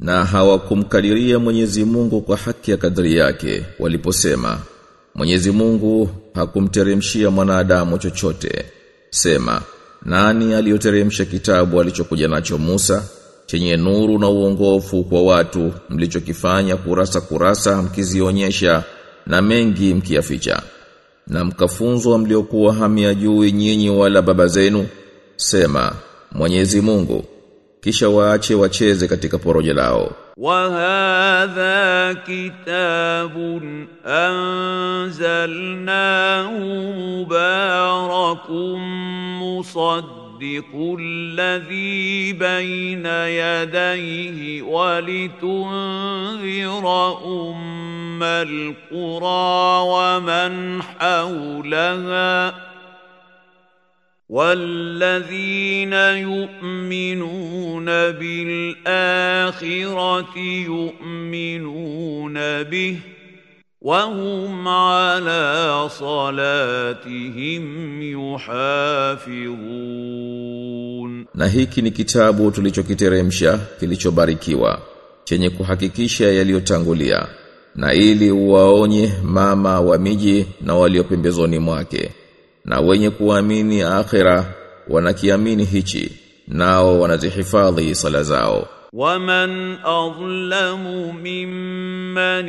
na hawakumkadiria Mwenyezi Mungu kwa haki ya kadri yake waliposema Mwenyezi Mungu hakumteremshia mwanadamu chochote. Sema nani aliyoteremsha kitabu alichokuja nacho Musa chenye nuru na uongofu kwa watu mlichokifanya kurasa kurasa mkizionyesha na mengi mkiyaficha? Na mkafunzwa mliokuwa hamia hamyajui nyinyi wala baba zenu? Sema Mwenyezi Mungu kisha waache wacheze katika porojo lao. وهذا كتاب أنزلناه مبارك مصدق الذي بين يديه ولتنذر أم القرى ومن حولها والذين يؤمنون بالآخرة يؤمنون به وهم على صلاتهم يحافظون na hiki ni kitabu tulichokiteremsha kilichobarikiwa chenye kuhakikisha yaliyotangulia na ili uwaonye mama wa miji na walio pembezoni mwake na wenye kuamini akhira wanakiamini hichi nao wanazihifadhi sala zao. Waman adlamu mimman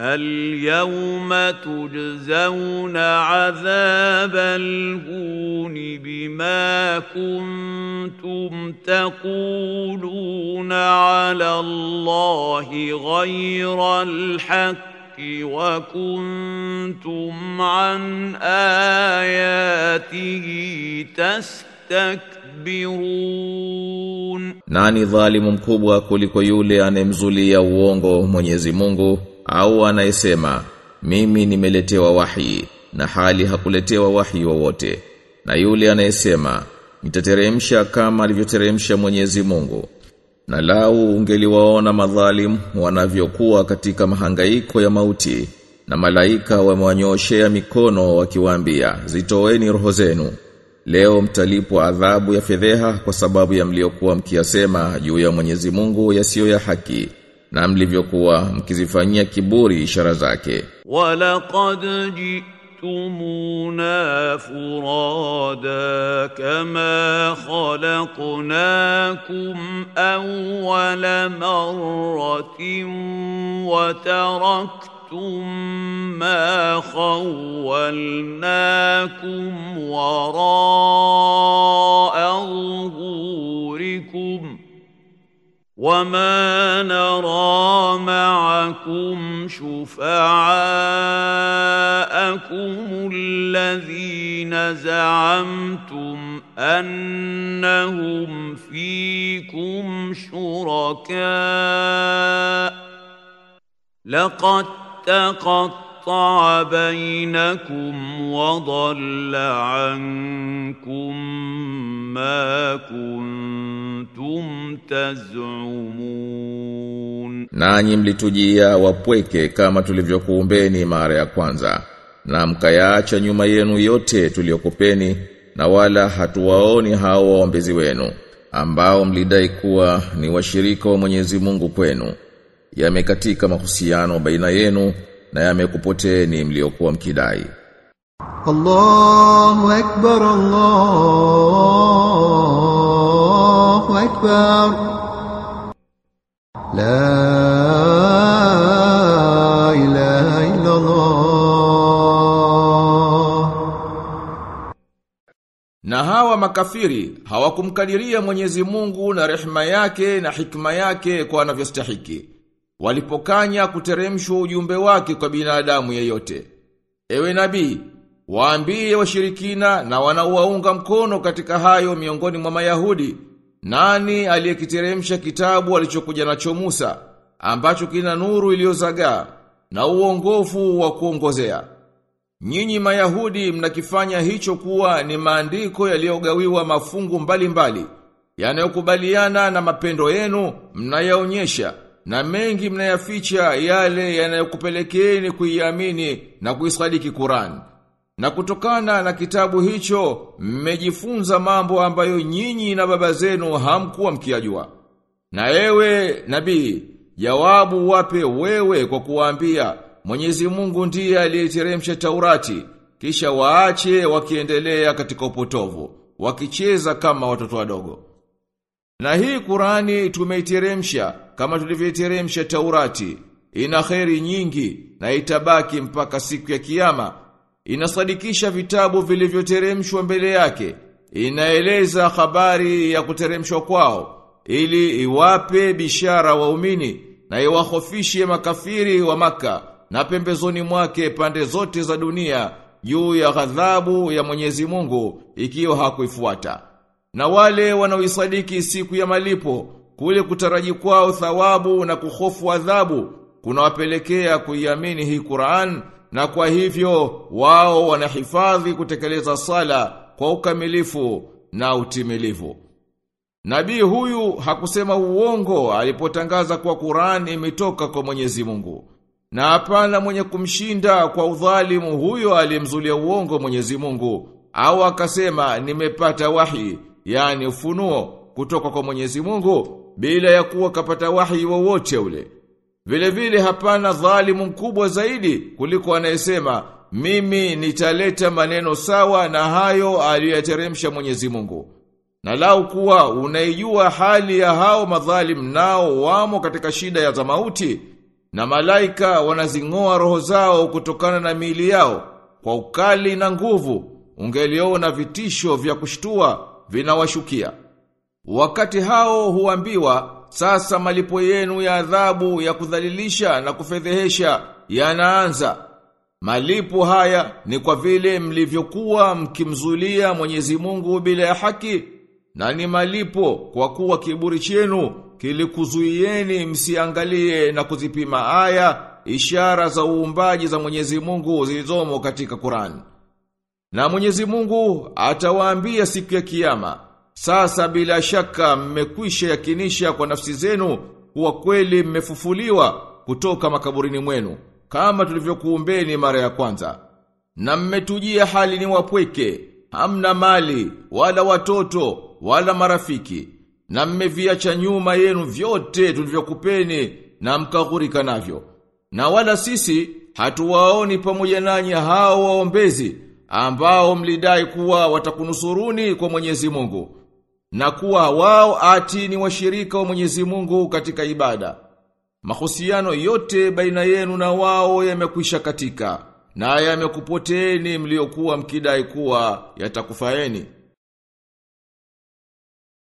اليوم تجزون عذاب الهون بما كنتم تقولون على الله غير الحق وكنتم عن آياته تستكبرون. Nani dhalimu mkubwa kuliko yule anemzulia uongo Mwenyezi Mungu? Au anayesema mimi nimeletewa wahi na hali hakuletewa wahi wowote. Na yule anayesema nitateremsha kama alivyoteremsha Mwenyezi Mungu. Na lau ungeliwaona madhalim wanavyokuwa katika mahangaiko ya mauti na malaika wamewanyoshea mikono wakiwaambia zitoeni roho zenu. Leo mtalipwa adhabu ya fedheha kwa sababu ya mliokuwa mkiyasema juu ya Mwenyezi Mungu yasiyo ya haki na mlivyokuwa mkizifanyia kiburi ishara zake. ولقد جئتمونا فرادا كما خلقناكم أول مرة وتركتم ما خولناكم وراء وما نرى معكم شفعاءكم الذين زعمتم انهم فيكم شركاء لقد تقطع بينكم وضل عنكم ما كنتم تزعمون Nanyi mlitujia wapweke kama tulivyokuumbeni mara ya kwanza na mkayaacha nyuma yenu yote tuliyokupeni na wala hatuwaoni hao waombezi wenu ambao mlidai kuwa ni washirika wa Mwenyezi Mungu kwenu yamekatika mahusiano baina yenu na yamekupoteni mliokuwa mkidai. Allahu akbar Allahu akbar. La ilaha illa Allah Na hawa makafiri hawakumkadiria Mwenyezi Mungu na rehema yake na hikma yake kwa anavyostahili Walipokanya kuteremshwa ujumbe wake kwa binadamu yeyote. Ewe nabii, waambie washirikina na wanaowaunga mkono katika hayo miongoni mwa Mayahudi, nani aliyekiteremsha kitabu alichokuja nacho Musa, ambacho kina nuru iliyozagaa na uongofu wa kuongozea. Nyinyi Mayahudi mnakifanya hicho kuwa ni maandiko yaliyogawiwa mafungu mbalimbali yanayokubaliana na mapendo yenu mnayaonyesha na mengi mnayaficha yale yanayokupelekeeni kuiamini na kuisadiki Qur'an. Na kutokana na kitabu hicho mmejifunza mambo ambayo nyinyi na baba zenu hamkuwa mkiyajua. Na ewe nabii, jawabu wape wewe kwa kuwaambia Mwenyezi Mungu ndiye aliyeteremsha Taurati, kisha waache wakiendelea katika upotovu, wakicheza kama watoto wadogo. Na hii Qurani tumeiteremsha kama tulivyoteremsha Taurati, ina kheri nyingi na itabaki mpaka siku ya kiyama. Inasadikisha vitabu vilivyoteremshwa mbele yake, inaeleza habari ya kuteremshwa kwao ili iwape bishara waumini na iwahofishe makafiri wa maka na pembezoni mwake pande zote za dunia juu ya ghadhabu ya Mwenyezi Mungu ikiwa hakuifuata. Na wale wanaoisadiki siku ya malipo kule kutaraji kwao thawabu na kuhofu adhabu kunawapelekea kuiamini hii Qur'an na kwa hivyo wao wanahifadhi kutekeleza sala kwa ukamilifu na utimilifu. Nabii huyu hakusema uongo alipotangaza kwa Qur'an imetoka kwa Mwenyezi Mungu. Na hapana mwenye kumshinda kwa udhalimu huyo aliyemzulia uongo Mwenyezi Mungu au akasema nimepata wahi yani ufunuo kutoka kwa Mwenyezi Mungu bila ya kuwa kapata wahi wowote ule. Vile vile hapana dhalimu mkubwa zaidi kuliko anayesema mimi nitaleta maneno sawa na hayo aliyoteremsha Mwenyezi Mungu. Na lau kuwa unaijua hali ya hao madhalim nao wamo katika shida ya zamauti na malaika wanazingoa roho zao kutokana na miili yao kwa ukali na nguvu ungeliona vitisho vya kushtua vinawashukia. Wakati hao huambiwa sasa malipo yenu ya adhabu ya kudhalilisha na kufedhehesha yanaanza. Malipo haya ni kwa vile mlivyokuwa mkimzulia Mwenyezi Mungu bila ya haki na ni malipo kwa kuwa kiburi chenu kilikuzuieni msiangalie na kuzipima aya ishara za uumbaji za Mwenyezi Mungu zilizomo katika Qur'an. Na Mwenyezi Mungu atawaambia siku ya kiyama, sasa bila shaka mmekwisha yakinisha kwa nafsi zenu kuwa kweli mmefufuliwa kutoka makaburini mwenu kama tulivyokuumbeni mara ya kwanza. Na mmetujia hali ni wapweke, hamna mali, wala watoto, wala marafiki. Na mmeviacha nyuma yenu vyote tulivyokupeni na mkaghurika navyo. Na wala sisi hatuwaoni pamoja nanyi hao waombezi ambao mlidai kuwa watakunusuruni kwa Mwenyezi Mungu na kuwa wao ati ni washirika wa Mwenyezi Mungu katika ibada. Mahusiano yote baina yenu na wao yamekwisha katika na yamekupoteeni mliokuwa mkidai kuwa yatakufaeni.